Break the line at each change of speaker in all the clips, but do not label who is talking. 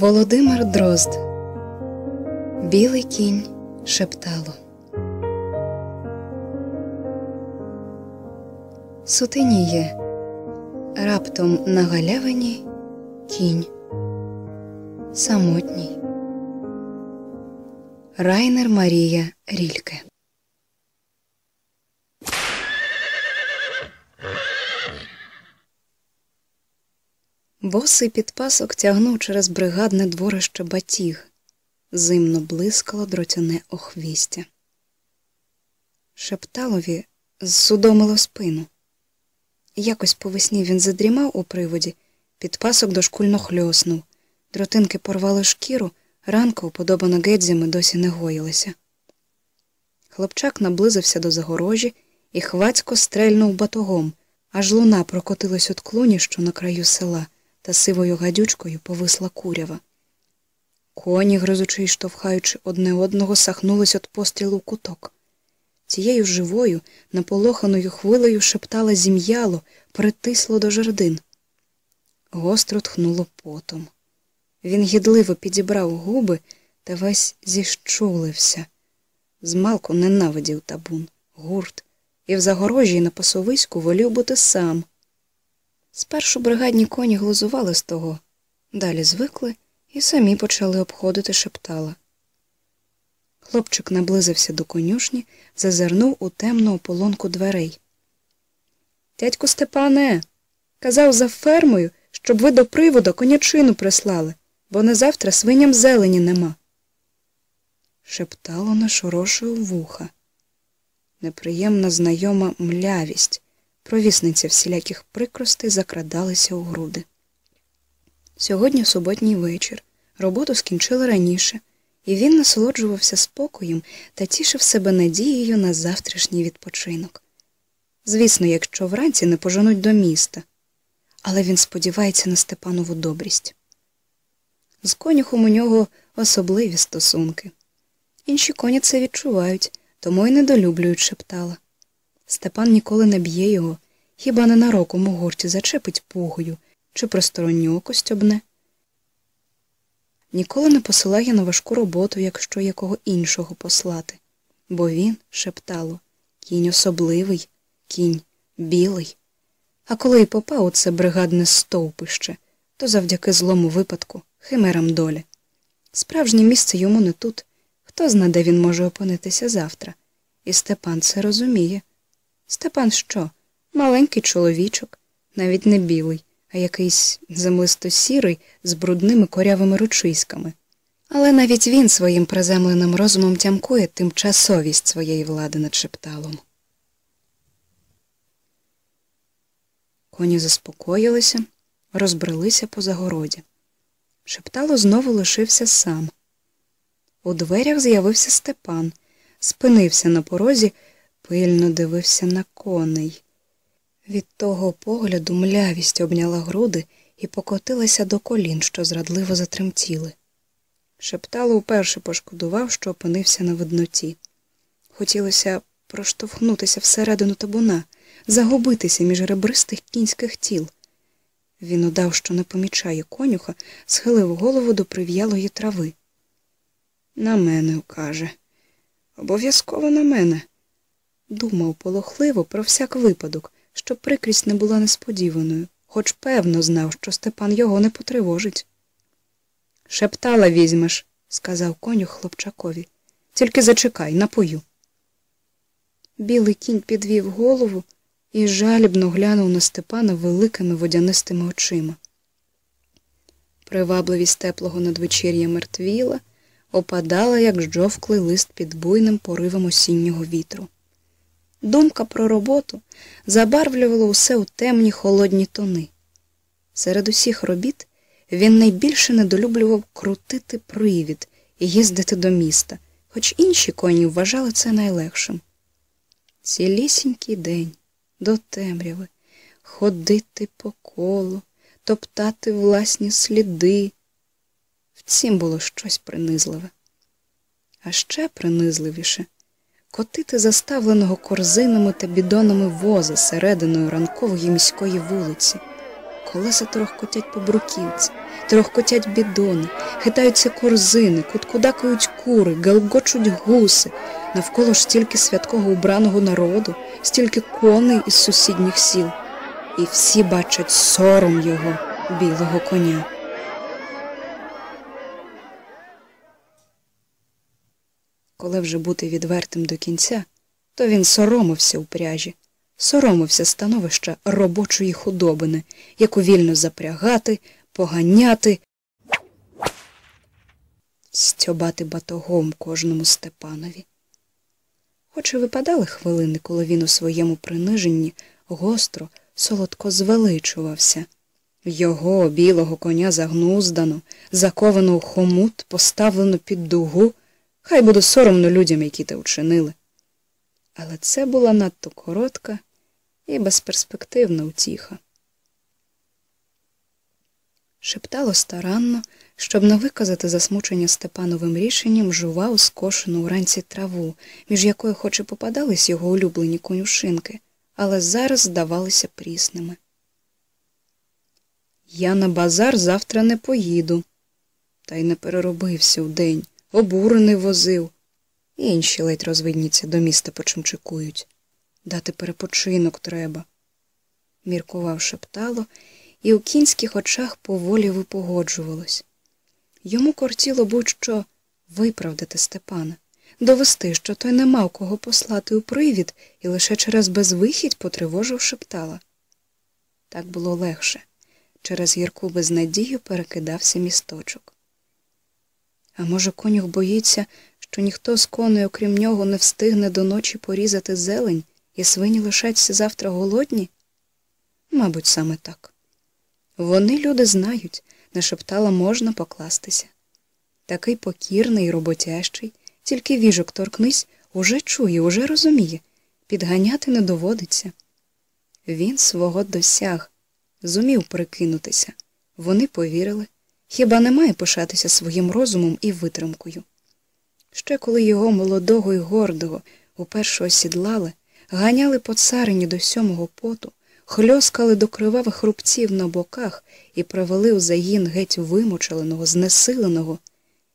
Володимир Дрозд Білий кінь шептало. Сутеніє раптом на галявині кінь. Самотній. Райнер Марія Рільке. Босий підпасок тягнув через бригадне дворище батіг, зимно блискало дротяне охвістя. Шепталові зсудомило спину. Якось по весні він задрімав у приводі, підпасок дошкульно хльоснув, дротинки порвали шкіру, ранка, уподобана гедзями, досі не гоїлася. Хлопчак наблизився до загорожі і хвацько стрельнув батогом, аж луна прокотилась от клуні, що на краю села та сивою гадючкою повисла курява. Коні, гризучи й штовхаючи одне одного, сахнулись від пострілу в куток. Цією живою, наполоханою хвилею шептала зім'яло, притисло до жердин. Гостро тхнуло потом. Він гідливо підібрав губи та весь зіщулився. Змалку ненавидів табун, гурт, і в загорожі на пасовиську волів бути сам. Спершу бригадні коні глузували з того, далі звикли і самі почали обходити шептала. Хлопчик наблизився до конюшні, зазирнув у темну ополонку дверей. Дядьку Степане, казав за фермою, щоб ви до приводу конячину прислали, бо на завтра свиням зелені нема. Шептало нашорошив вуха. Неприємна знайома млявість провісниця всіляких прикростей закрадалися у груди. Сьогодні суботній вечір, роботу скінчили раніше, і він насолоджувався спокоєм та тішив себе надією на завтрашній відпочинок. Звісно, якщо вранці не поженуть до міста, але він сподівається на Степанову добрість. З конюхом у нього особливі стосунки. Інші коні це відчувають, тому й недолюблюють шептала. Степан ніколи не б'є його, хіба ненароком у гурті зачепить пугою чи просторонню око стьобне. Ніколи не посилає на важку роботу, якщо якого іншого послати, бо він, шептало, кінь особливий, кінь білий. А коли й попав у це бригадне стовпище, то завдяки злому випадку, химерам долі. Справжнє місце йому не тут. Хто зна, де він може опинитися завтра. І Степан це розуміє. Степан що? Маленький чоловічок, навіть не білий, а якийсь землисто сірий з брудними корявими ручиськами. Але навіть він своїм приземленим розумом тямкує тимчасовість своєї влади над шепталом. Коні заспокоїлися, розбрелися по загороді. Шептало знову лишився сам. У дверях з'явився Степан, спинився на порозі пильно дивився на коней. Від того погляду млявість обняла груди і покотилася до колін, що зрадливо затремтіли. Шептало вперше пошкодував, що опинився на видноті. Хотілося проштовхнутися всередину табуна, загубитися між ребристих кінських тіл. Він удав, що не помічає конюха, схилив голову до прив'ялої трави. На мене, каже. Обов'язково на мене думав полохливо про всяк випадок, щоб прикрість не була несподіваною, хоч певно знав, що Степан його не потривожить. Шептала візьмеш, сказав конюх хлопчакові. Тільки зачекай, напою. Білий кінь підвів голову і жалібно глянув на Степана великими водянистими очима. Привабливість теплого надвечір'я мертвіла, опадала, як жовклий лист під буйним поривом осіннього вітру. Думка про роботу забарвлювала усе у темні холодні тони. Серед усіх робіт він найбільше недолюблював крутити привід і їздити до міста, хоч інші коні вважали це найлегшим. Цілісінький день до темряви, ходити по колу, топтати власні сліди. В цім було щось принизливе. А ще принизливіше котити заставленого корзинами та бідонами воза серединою ранкової міської вулиці. Колеса трохкотять по бруківці, трохкотять бідони, хитаються корзини, куткудакають кури, галгочуть гуси, навколо ж стільки святкого убраного народу, стільки коней із сусідніх сіл. І всі бачать сором його, білого коня. Коли вже бути відвертим до кінця, то він соромився у пряжі, соромився становища робочої худобини, яку вільно запрягати, поганяти, стьобати батогом кожному Степанові. Хоч і випадали хвилини, коли він у своєму приниженні гостро, солодко звеличувався. Його білого коня загнуздано, заковано у хомут, поставлено під дугу, хай буде соромно людям, які те учинили. Але це була надто коротка і безперспективна утіха. Шептало старанно, щоб не виказати засмучення Степановим рішенням, жував скошену вранці траву, між якою хоч і попадались його улюблені конюшинки, але зараз здавалися прісними. Я на базар завтра не поїду. Та й не переробився вдень, обурений возив. Інші ледь розвидніться до міста почимчикують. Дати перепочинок треба. Міркував шептало, і у кінських очах поволі випогоджувалось. Йому кортіло будь-що виправдати Степана, довести, що той не мав кого послати у привід і лише через безвихідь потривожив шептала. Так було легше. Через гірку безнадію перекидався місточок. А може, конюх боїться, що ніхто з коней, окрім нього, не встигне до ночі порізати зелень, і свині лишаться завтра голодні? Мабуть, саме так. Вони, люди, знають, на шептала можна покластися. Такий покірний роботящий, тільки віжок торкнись, уже чує, уже розуміє, підганяти не доводиться. Він свого досяг, зумів прикинутися. Вони повірили, хіба не має пишатися своїм розумом і витримкою. Ще коли його молодого і гордого уперше осідлали, ганяли по царині до сьомого поту, хльоскали до кривавих рубців на боках і привели у загін геть вимучеленого, знесиленого,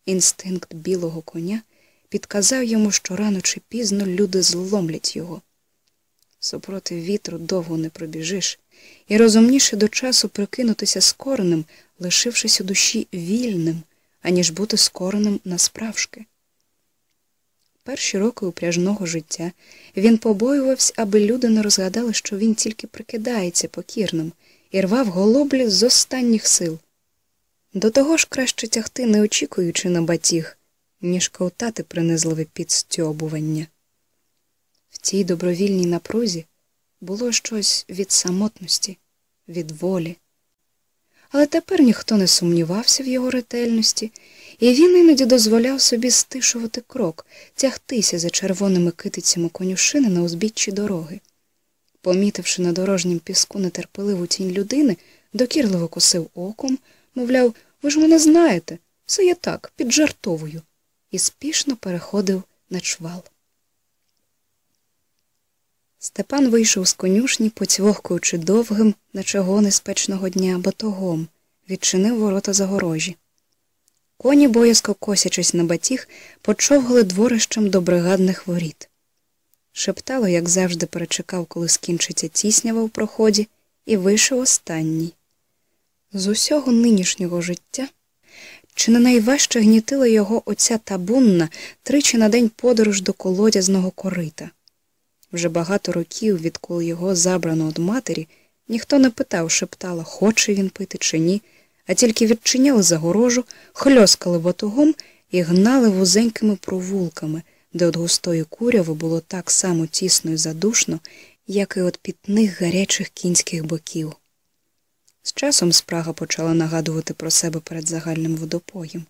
інстинкт білого коня підказав йому, що рано чи пізно люди зломлять його. Супроти вітру довго не пробіжиш, і розумніше до часу прикинутися скореним, лишившись у душі вільним, аніж бути скореним насправжки. Перші роки упряжного життя він побоювався, аби люди не розгадали, що він тільки прикидається покірним і рвав голоблі з останніх сил. До того ж краще тягти, не очікуючи на батіг, ніж ковтати принизливе підстьобування. В цій добровільній напрузі було щось від самотності, від волі. Але тепер ніхто не сумнівався в його ретельності, і він іноді дозволяв собі стишувати крок, тягтися за червоними китицями конюшини на узбіччі дороги. Помітивши на дорожнім піску нетерпеливу тінь людини, докірливо косив оком, мовляв, ви ж мене знаєте, все є так, піджартовую, і спішно переходив на чвал. Степан вийшов з конюшні, поцьвохкуючи довгим, наче гони спечного дня, батогом, відчинив ворота загорожі. Коні, боязко косячись на батіг, почовгали дворищем до бригадних воріт. Шептало, як завжди, перечекав, коли скінчиться тіснява в проході, і вийшов останній. З усього нинішнього життя чи не найважче гнітила його оця табунна тричі на день подорож до колодязного корита. Вже багато років, відколи його забрано від матері, ніхто не питав, шептала, хоче він пити чи ні, а тільки відчиняли загорожу, хльоскали батогом і гнали вузенькими провулками, де від густої куряви було так само тісно і задушно, як і від пітних гарячих кінських боків. З часом спрага почала нагадувати про себе перед загальним водопоєм.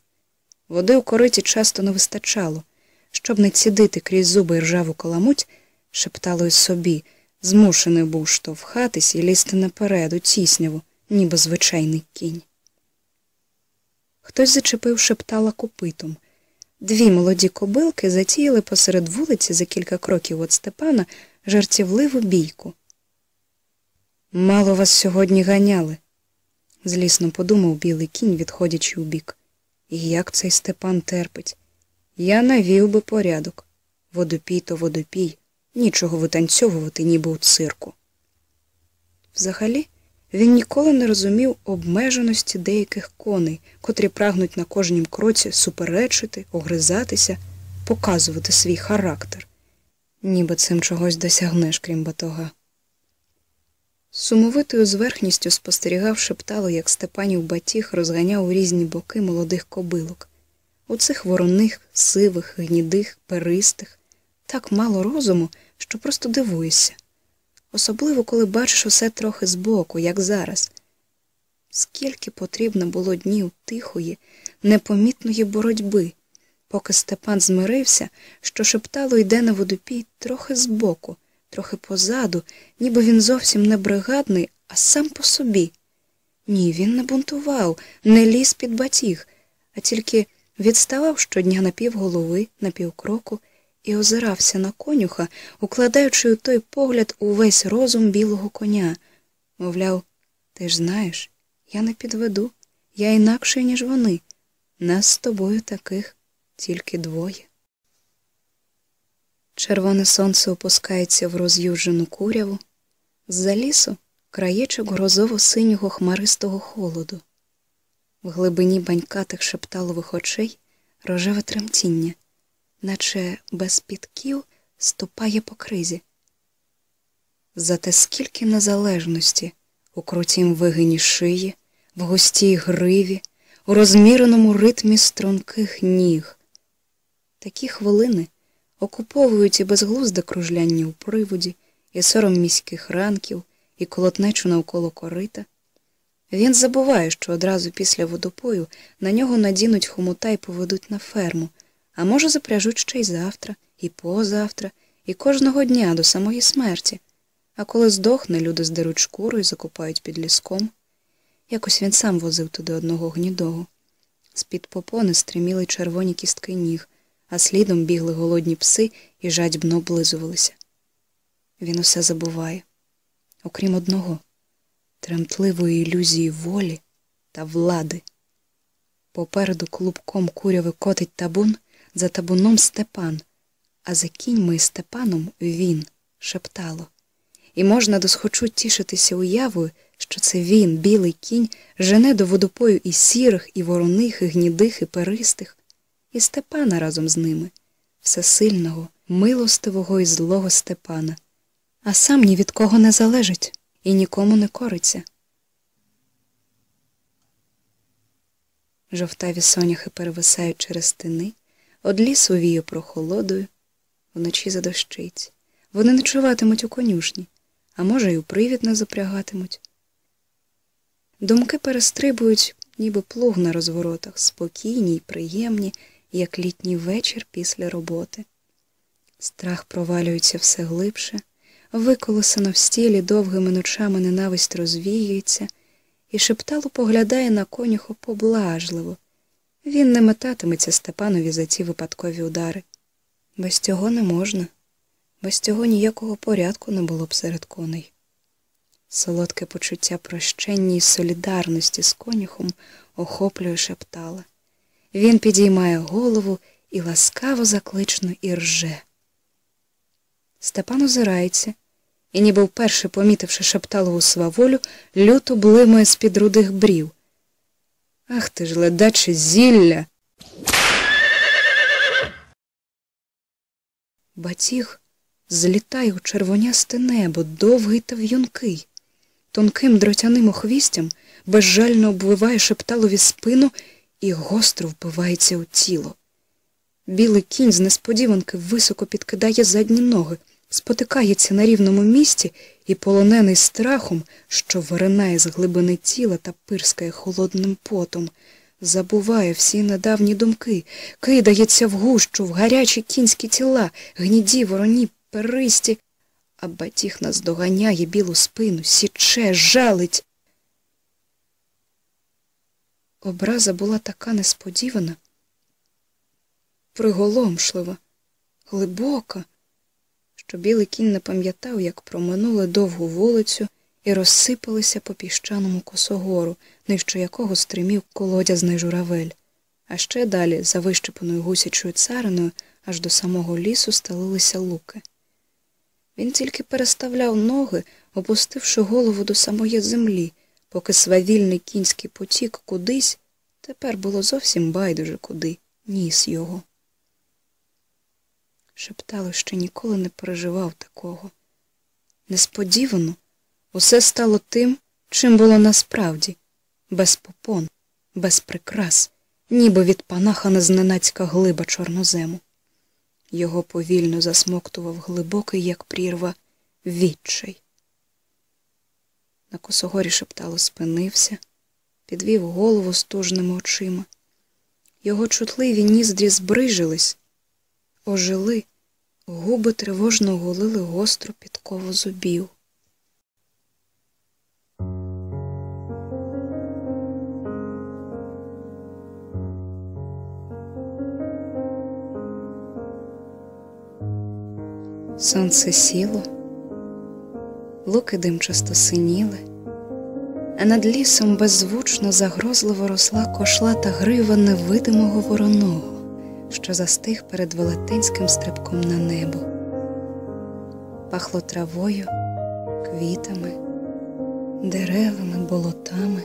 Води у кориті часто не вистачало, щоб не цідити крізь зуби і ржаву каламуть, шептало й собі, змушений був штовхатись і лізти наперед у тісняву, ніби звичайний кінь. Хтось зачепив шептала копитом. Дві молоді кобилки затіяли посеред вулиці за кілька кроків від Степана жартівливу бійку. Мало вас сьогодні ганяли, злісно подумав білий кінь, відходячи убік. І як цей Степан терпить? Я навів би порядок. Водопій то водопій, нічого витанцьовувати, ніби у цирку. Взагалі, він ніколи не розумів обмеженості деяких коней, котрі прагнуть на кожнім кроці суперечити, огризатися, показувати свій характер, ніби цим чогось досягнеш, крім батога. Сумовитою зверхністю спостерігав шептало, як Степанів батіг розганяв у різні боки молодих кобилок. У цих вороних, сивих, гнідих, перистих, так мало розуму, що просто дивуєшся. Особливо, коли бачиш усе трохи збоку, як зараз. Скільки потрібно було днів тихої, непомітної боротьби, поки Степан змирився, що шептало йде на водопій трохи збоку, трохи позаду, ніби він зовсім не бригадний, а сам по собі. Ні, він не бунтував, не ліз під батіг, а тільки відставав щодня на півголови, на півкроку і озирався на конюха, укладаючи у той погляд увесь розум білого коня. Мовляв, ти ж знаєш, я не підведу, я інакший, ніж вони. Нас з тобою таких тільки двоє. Червоне сонце опускається в роз'южену куряву, з-за лісу краєчок грозово-синього хмаристого холоду. В глибині банькатих шепталових очей рожеве тремтіння, наче без підків ступає по кризі. Зате скільки незалежності у крутім вигині шиї, в густій гриві, у розміреному ритмі струнких ніг. Такі хвилини окуповують і безглузде кружляння у приводі, і сором міських ранків, і колотнечу навколо корита. Він забуває, що одразу після водопою на нього надінуть хомута і поведуть на ферму, а може, запряжуть ще й завтра, і позавтра, і кожного дня до самої смерті. А коли здохне, люди здеруть шкуру і закопають під ліском. Якось він сам возив туди одного гнідого. З-під попони стриміли червоні кістки ніг, а слідом бігли голодні пси і жадібно облизувалися. Він усе забуває, окрім одного тремтливої ілюзії волі та влади. Попереду клубком куряви котить табун, за табуном Степан, а за кіньми і Степаном він шептало. І можна досхочу тішитися уявою, що це він, білий кінь, жене до водопою і сірих, і вороних, і гнідих, і перистих, і Степана разом з ними, всесильного, милостивого і злого Степана, а сам ні від кого не залежить і нікому не кориться. Жовтаві соняхи перевисають через стени, од лісу віє прохолодою, вночі задощить. Вони не чуватимуть у конюшні, а може, й у привід не запрягатимуть. Думки перестрибують, ніби плуг на розворотах, спокійні й приємні, як літній вечір після роботи. Страх провалюється все глибше, виколосано в стілі довгими ночами ненависть розвіюється, і шептало поглядає на конюху поблажливо. Він не метатиметься Степанові за ці випадкові удари. Без цього не можна, без цього ніякого порядку не було б серед коней. Солодке почуття прощення й солідарності з конюхом охоплює шептала. Він підіймає голову і ласкаво заклично і рже. Степан озирається і, ніби вперше помітивши шепталову сваволю, люто блимає з-під рудих брів. Ах ти ж, ледаче зілля. Батіг злітає у червонясте небо, довгий та в'юнкий. Тонким дротяним охвістям безжально обвиває шепталові спину і гостро вбивається у тіло. Білий кінь з несподіванки високо підкидає задні ноги, спотикається на рівному місці і, полонений страхом, що виринає з глибини тіла та пирскає холодним потом, забуває всі недавні думки, кидається в гущу, в гарячі кінські тіла, гніді, вороні, перисті, а батіг наздоганяє білу спину, січе, жалить. Образа була така несподівана, приголомшлива, глибока, що білий кінь не пам'ятав, як проминули довгу вулицю і розсипалися по піщаному косогору, нижче якого стримів колодязний журавель, а ще далі, за вищепаною гусячою цариною, аж до самого лісу стелилися луки. Він тільки переставляв ноги, опустивши голову до самої землі, поки свавільний кінський потік кудись, тепер було зовсім байдуже куди, ніс його. Шептало, що ніколи не переживав такого. Несподівано усе стало тим, чим було насправді, без попон, без прикрас, ніби відпанахана зненацька глиба чорнозему. Його повільно засмоктував глибокий, як прірва, відчай. На косогорі шептало спинився, підвів голову стужними очима. Його чутливі ніздрі збрижились, ожили, губи тривожно голили гостру підкову зубів. Сонце сіло, луки димчасто синіли, а над лісом беззвучно загрозливо росла кошлата грива невидимого вороного, що застиг перед велетенським стрибком на небо. Пахло травою, квітами, деревами, болотами,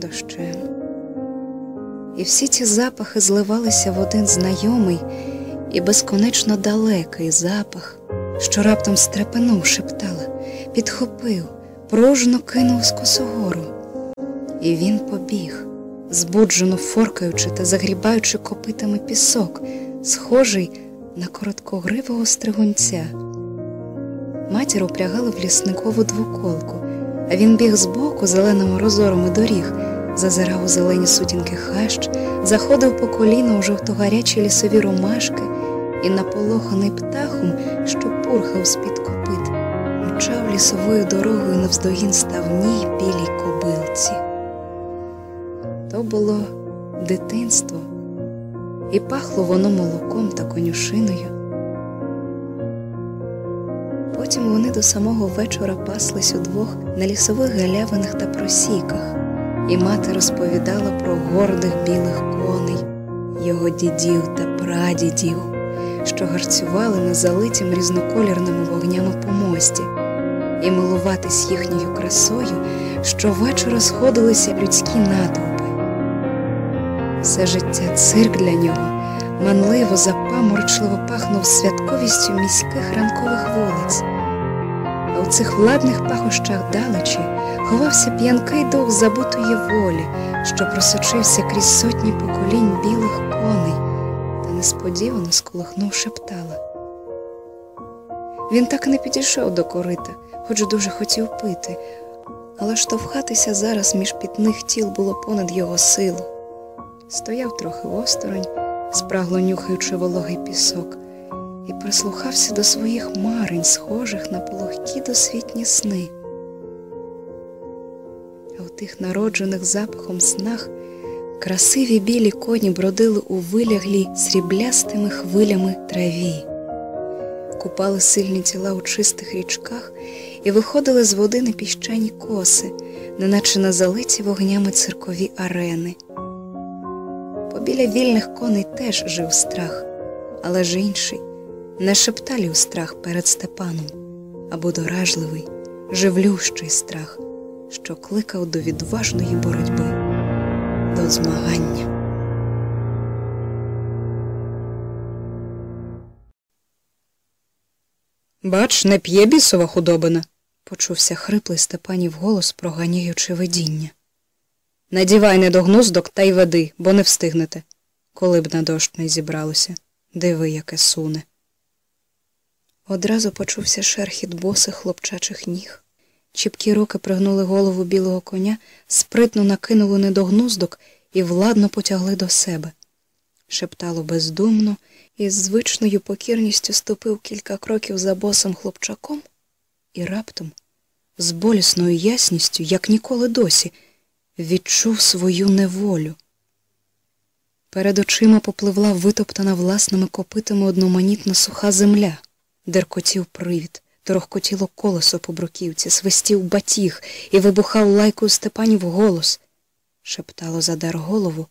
дощем. І всі ці запахи зливалися в один знайомий і безконечно далекий запах, що раптом стрепенув, шептала, підхопив, пружно кинув з косогору. І він побіг, збуджено форкаючи та загрібаючи копитами пісок, схожий на короткогривого стригунця. Матір упрягала в лісникову двоколку, а він біг збоку зеленими розорами доріг, зазирав у зелені сутінки хащ, заходив по коліна у жовтогарячі лісові ромашки і наполоханий птахом, що пурхав з-під копит, мчав лісовою дорогою навздогін ставній білій кобилці. То було дитинство, і пахло воно молоком та конюшиною. Потім вони до самого вечора паслись удвох на лісових галявинах та просіках, і мати розповідала про гордих білих коней, його дідів та прадідів що гарцювали на залитім різноколірними вогнями помості, і милуватись їхньою красою, щовечора сходилися людські натовпи. Все життя цирк для нього манливо, запаморочливо пахнув святковістю міських ранкових вулиць. А у цих владних пахощах далечі ховався п'янкий дух забутої волі, що просочився крізь сотні поколінь білих коней та несподівано сколихнув шептала. Він так і не підійшов до корита, хоч дуже хотів пити, але штовхатися зараз між пітних тіл було понад його силу. Стояв трохи осторонь, спрагло нюхаючи вологий пісок, і прислухався до своїх марень, схожих на пологкі досвітні сни. А у тих народжених запахом снах Красиві білі коні бродили у виляглій сріблястими хвилями траві, купали сильні тіла у чистих річках і виходили з води на піщані коси, неначе на залиті вогнями циркові арени. Побіля вільних коней теж жив страх, але ж інший, не шепталів страх перед степаном, а будоражливий, живлющий страх, що кликав до відважної боротьби до змагання.
Бач, не п'є бісова худобина, почувся хриплий Степанів голос, проганяючи видіння. Надівай не до гнуздок та й веди, бо не встигнете, коли б на дощ не зібралося. Диви, яке суне.
Одразу почувся шерхіт босих хлопчачих ніг. Чіпкі руки пригнули голову білого коня, спритно накинули недогнуздок і владно потягли до себе. Шептало бездумно і з звичною покірністю ступив кілька кроків за босим хлопчаком, і раптом, з болісною ясністю, як ніколи досі, відчув свою неволю. Перед очима попливла витоптана власними копитами одноманітна суха земля, деркотів привід торохкотіло колесо по бруківці, свистів батіг і вибухав лайкою Степанів голос. Шептало задар голову,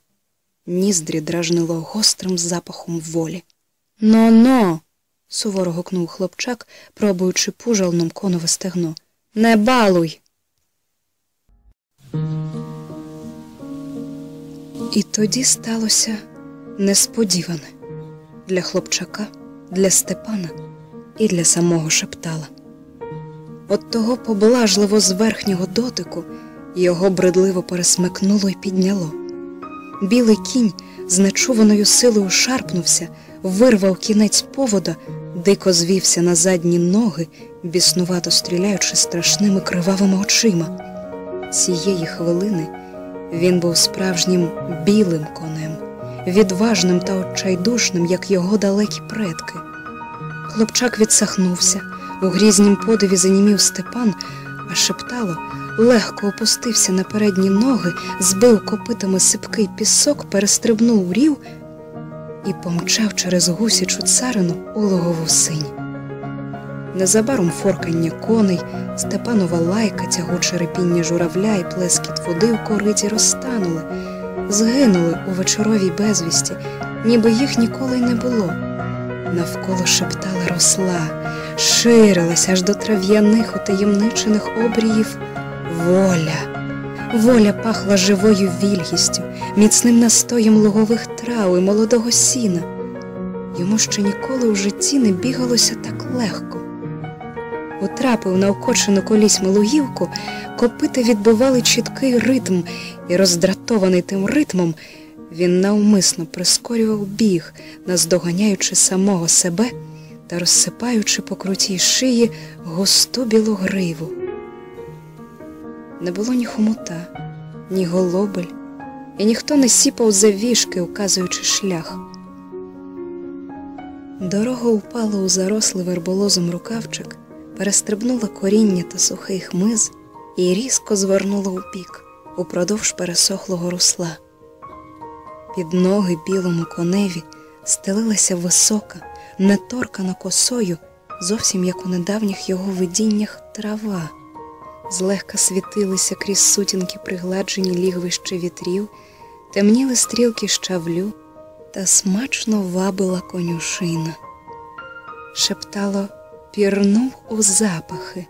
ніздрі дражнило гострим запахом волі. Но, но. суворо гукнув хлопчак, пробуючи пужалном конове стегно. Не балуй. І тоді сталося несподіване для хлопчака, для Степана і для самого шептала. От того поблажливо з верхнього дотику його бредливо пересмикнуло і підняло. Білий кінь з нечуваною силою шарпнувся, вирвав кінець повода, дико звівся на задні ноги, біснувато стріляючи страшними кривавими очима. Цієї хвилини він був справжнім білим конем, відважним та отчайдушним, як його далекі предки. Хлопчак відсахнувся, у грізнім подиві занімів Степан, а шептало, легко опустився на передні ноги, збив копитами сипкий пісок, перестрибнув рів і помчав через гусячу царину у логову синь. Незабаром форкання коней, Степанова лайка, тягуче репіння журавля і плескіт води у кориті розтанули, згинули у вечоровій безвісті, ніби їх ніколи й не було. Навколо шептали росла, ширилась аж до трав'яних утаємничених обріїв воля. Воля пахла живою вільгістю, міцним настоєм лугових трав і молодого сіна. Йому ще ніколи в житті не бігалося так легко. Утрапив на окочену колісьми лугівку, копити відбивали чіткий ритм, і, роздратований тим ритмом, він навмисно прискорював біг, наздоганяючи самого себе та розсипаючи по крутій шиї густу білу гриву. Не було ні хомута, ні голобель, і ніхто не сіпав завішки, указуючи шлях. Дорога упала у зарослий верболозом рукавчик, перестрибнула коріння та сухий хмиз і різко звернула у бік, упродовж пересохлого русла. Під ноги білому коневі стелилася висока, неторкана косою, зовсім як у недавніх його видіннях трава. Злегка світилися крізь сутінки пригладжені лігвища вітрів, темніли стрілки щавлю та смачно вабила конюшина. Шептало, пірнув у запахи.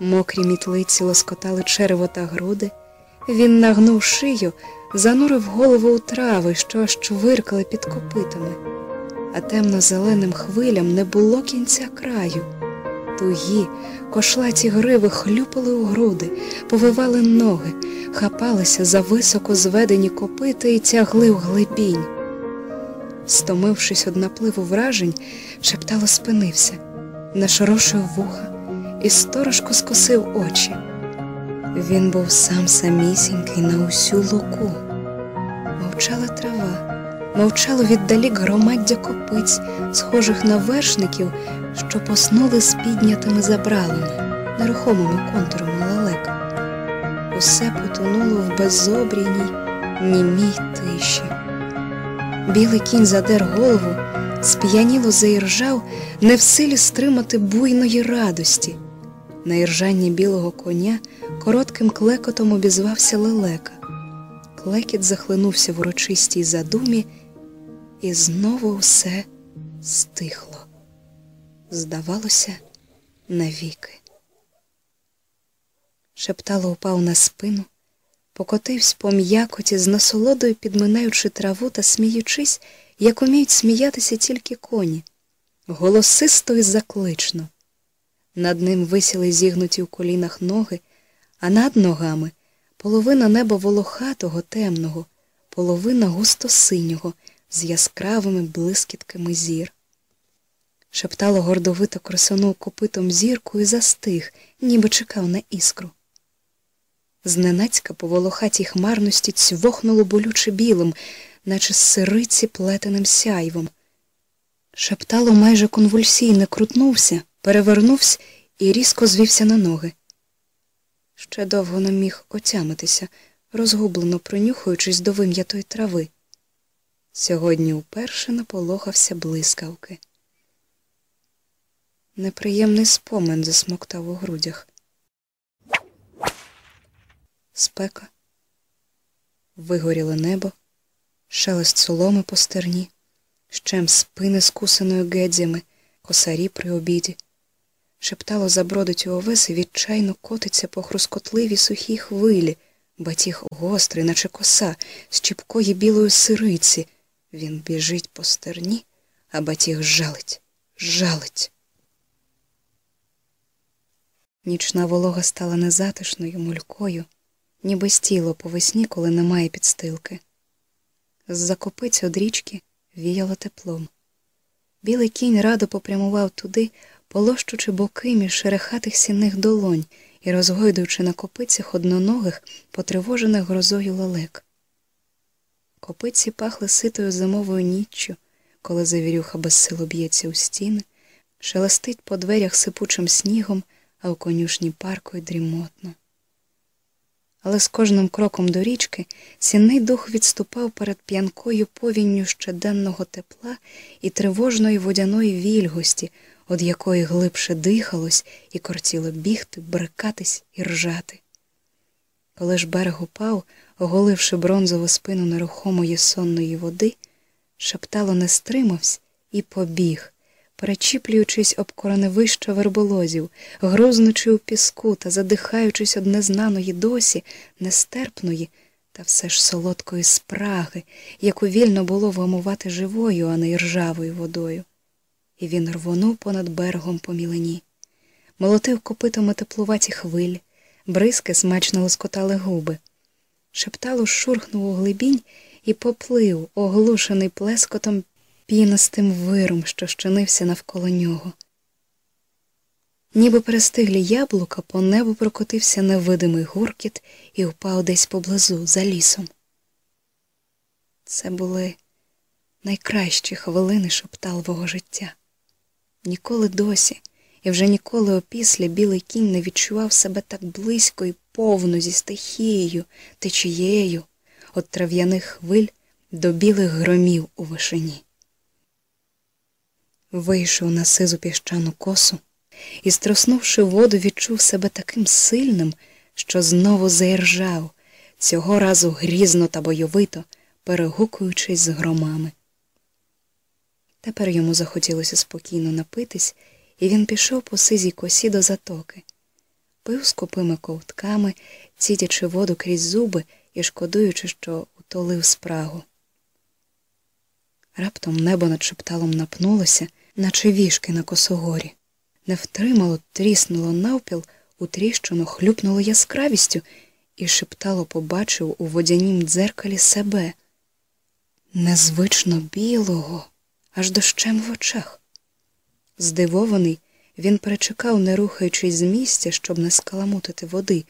Мокрі мітлиці лоскотали черево та груди. Він нагнув шию, занурив голову у трави, що аж чвиркали під копитами, а темно-зеленим хвилям не було кінця краю. Тугі, кошлаті гриви хлюпали у груди, повивали ноги, хапалися за високо зведені копити і тягли в глибінь. Стомившись од напливу вражень, шептало спинився, нашорошив вуха і сторожко скосив очі. Він був сам самісінький на усю луку. Мовчала трава, мовчало віддалік громаддя копиць, схожих на вершників, що поснули з піднятими забралами, нерухомими контурами лелек. Усе потонуло в безобрійній, німій тиші. Білий кінь задер голову, сп'яніло заіржав, не в силі стримати буйної радості. На іржанні білого коня коротким клекотом обізвався лелека. Клекіт захлинувся в урочистій задумі, і знову все стихло. Здавалося, навіки. Шептало упав на спину, покотився по м'якоті, з насолодою підминаючи траву та сміючись, як уміють сміятися тільки коні, голосисто і заклично. Над ним висіли зігнуті в колінах ноги, а над ногами половина неба волохатого, темного, половина густо синього, з яскравими блискітками зір. Шептало гордовито красонув копитом зірку і застиг, ніби чекав на іскру. Зненацька по волохатій хмарності цьвохнуло болюче білим, наче з сириці плетеним сяйвом. Шептало майже конвульсійно крутнувся, перевернувся і різко звівся на ноги. Ще довго не міг отямитися, розгублено принюхуючись до вим'ятої трави. Сьогодні вперше наполохався блискавки. Неприємний спомин засмоктав у грудях. Спека, вигоріле небо, шелест соломи по стерні, щем спини скусаною гедзями, косарі при обіді. Шептало забродить у овес і відчайно котиться по хрускотливій сухій хвилі, батіг гострий, наче коса, з чіпкої білої сириці. Він біжить по стерні, а батіг жалить, жалить. Нічна волога стала незатишною, мулькою, ніби стіло по весні, коли немає підстилки. З-за копиць од річки віяло теплом. Білий кінь радо попрямував туди, полощучи боки між шерехатих сінних долонь і розгойдуючи на копицях одноногих, потривожених грозою лелек. Копиці пахли ситою зимовою ніччю, коли завірюха безсило б'ється у стіни, шелестить по дверях сипучим снігом, а у конюшні паркою дрімотно. Але з кожним кроком до річки сінний дух відступав перед п'янкою повінню щоденного тепла і тривожної водяної вільгості, од якої глибше дихалось і кортіло бігти, брикатись і ржати. Коли ж берег упав, оголивши бронзову спину нерухомої сонної води, шептало не стримався і побіг, перечіплюючись об короневища верболозів, грузнучи у піску та задихаючись од незнаної досі, нестерпної та все ж солодкої спраги, яку вільно було вгамувати живою, а не ржавою водою. І він рвонув понад берегом по мілені, молотив копитами теплуваті хвилі, бризки смачно лоскотали губи. Шептало шурхнув у глибінь і поплив, оглушений плескотом пінистим виром, що щинився навколо нього. Ніби перестиглі яблука, по небу прокотився невидимий гуркіт і впав десь поблизу, за лісом. Це були найкращі хвилини шепталового життя. Ніколи досі, і вже ніколи опісля білий кінь не відчував себе так близько і повно зі стихією, течією, от трав'яних хвиль до білих громів у вишині. Вийшов на сизу піщану косу і, строснувши воду, відчув себе таким сильним, що знову заіржав, цього разу грізно та бойовито, перегукуючись з громами. Тепер йому захотілося спокійно напитись, і він пішов по сизій косі до затоки, пив скупими ковтками, цідячи воду крізь зуби і шкодуючи, що утолив спрагу. Раптом небо над шепталом напнулося, наче вішки на косогорі. Не втримало, тріснуло навпіл, у тріщину хлюпнуло яскравістю, і шептало побачив у водянім дзеркалі себе незвично білого, аж дощем в очах. Здивований, він перечекав, не рухаючись з місця, щоб не скаламутити води,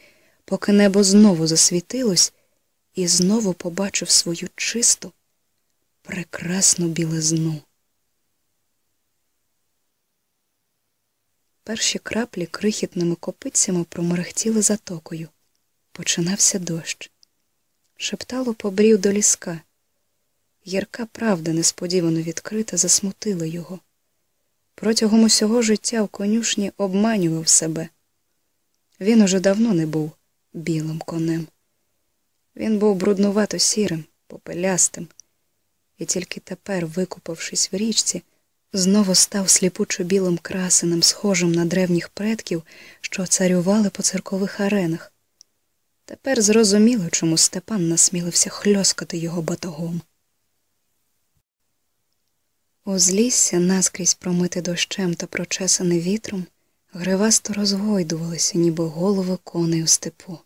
поки небо знову засвітилось, і знову побачив свою чисту, прекрасну білизну. Перші краплі крихітними копицями промерехтіли затокою. Починався дощ. Шептало побрів до ліска. Гірка правда, несподівано відкрита, засмутила його. Протягом усього життя в конюшні обманював себе. Він уже давно не був білим конем. Він був бруднувато сірим, попелястим, і тільки тепер, викупавшись в річці, знову став сліпучо білим красенем, схожим на древніх предків, що царювали по церкових аренах. Тепер зрозуміло, чому Степан насмілився хльоскати його батогом. Узлісся, наскрізь промити дощем та прочесане вітром, гривасто розгойдувалися, ніби голови коней у степу.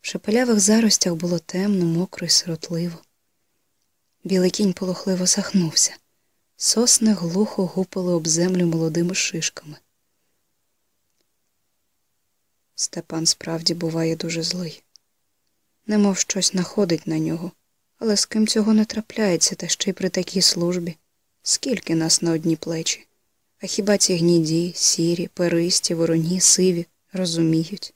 В шепелявих заростях було темно, мокро й сиротливо. Білий кінь полохливо сахнувся. Сосни глухо гупали об землю молодими шишками. Степан справді буває дуже злий. Немов щось находить на нього, але з ким цього не трапляється, та ще й при такій службі. Скільки нас на одні плечі? А хіба ці гніді, сірі, перисті, вороні, сиві розуміють?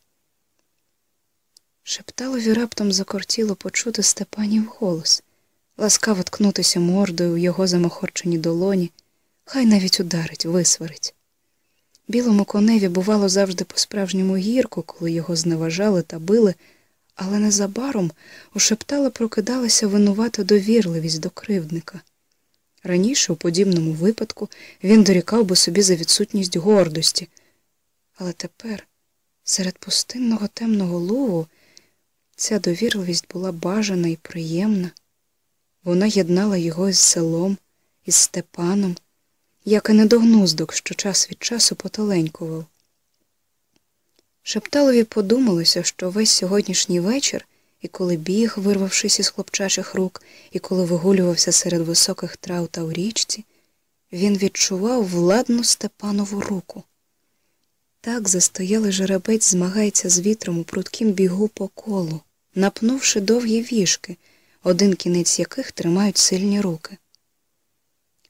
Шепталові раптом закортіло почути Степанів голос ласкаво ткнутися мордою в його замохорчені долоні, хай навіть ударить, висварить. Білому коневі бувало завжди по-справжньому гірко, коли його зневажали та били, але незабаром у шептала прокидалася винувата довірливість до кривдника. Раніше, у подібному випадку, він дорікав би собі за відсутність гордості, але тепер, серед пустинного темного лову, ця довірливість була бажана і приємна. Вона єднала його із селом, із Степаном, як і недогнуздок, що час від часу поталенькував. Шепталові подумалося, що весь сьогоднішній вечір, і коли біг, вирвавшись із хлопчачих рук, і коли вигулювався серед високих трав та у річці, він відчував владну Степанову руку. Так застоялий жеребець змагається з вітром у прудкім бігу по колу, напнувши довгі віжки, один кінець яких тримають сильні руки.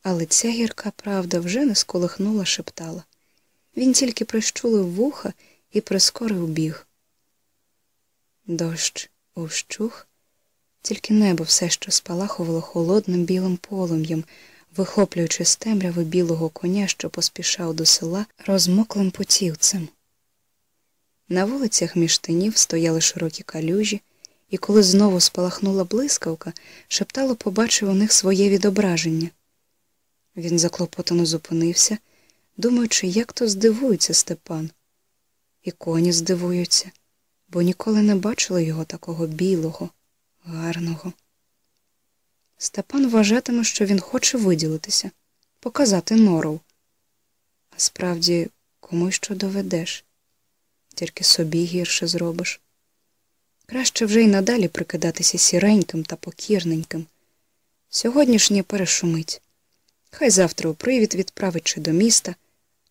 Але ця гірка правда вже не сколихнула шептала. Він тільки прищулив вуха і прискорив біг. Дощ ущух, тільки небо все ще спалахувало холодним білим полум'ям, вихоплюючи з темряви білого коня, що поспішав до села розмоклим путівцем. На вулицях між тинів стояли широкі калюжі, і коли знову спалахнула блискавка, шептало побачив у них своє відображення. Він заклопотано зупинився, думаючи, як то здивується Степан. І коні здивуються, бо ніколи не бачили його такого білого, гарного. Степан вважатиме, що він хоче виділитися, показати норов. А справді, кому що доведеш, тільки собі гірше зробиш. Краще вже й надалі прикидатися сіреньким та покірненьким. Сьогоднішнє перешумить. Хай завтра у привід відправить чи до міста,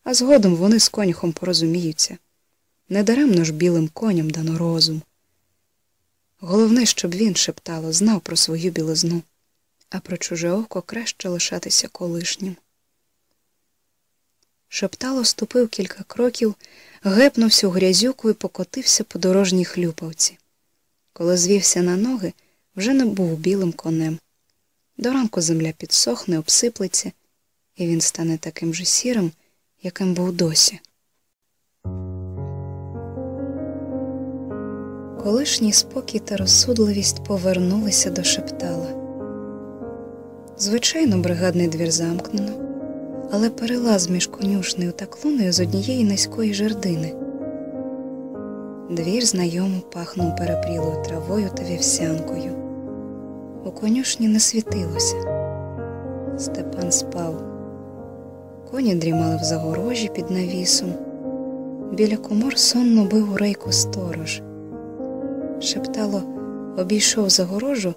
а згодом вони з конюхом порозуміються. Недаремно ж білим коням дано розум. Головне, щоб він, шептало, знав про свою білизну, а про чуже око краще лишатися колишнім. Шептало ступив кілька кроків, гепнувся у грязюку і покотився по дорожній хлюпавці. Коли звівся на ноги, вже не був білим конем. До ранку земля підсохне, обсиплеться, і він стане таким же сірим, яким був досі. Колишній спокій та розсудливість повернулися до шептала. Звичайно, бригадний двір замкнено, але перелаз між конюшнею та клунею з однієї низької жердини. Двір знайомо пахнув перепрілою травою та вівсянкою. У конюшні не світилося. Степан спав. Коні дрімали в загорожі під навісом. Біля комор сонно бив у рейку сторож. Шептало, обійшов загорожу,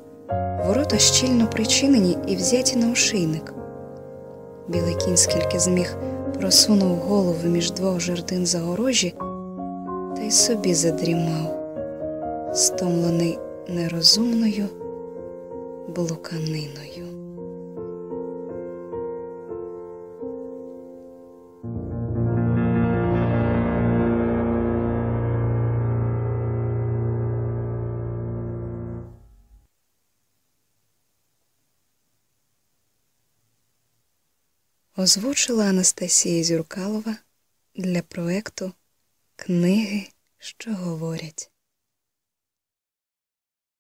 ворота щільно причинені і взяті на ошийник. Білий кінь, скільки зміг, просунув голову між двох жердин загорожі й собі задрімав, стомлений нерозумною блуканиною. Озвучила Анастасія Зюркалова для проекту Книги, що говорять.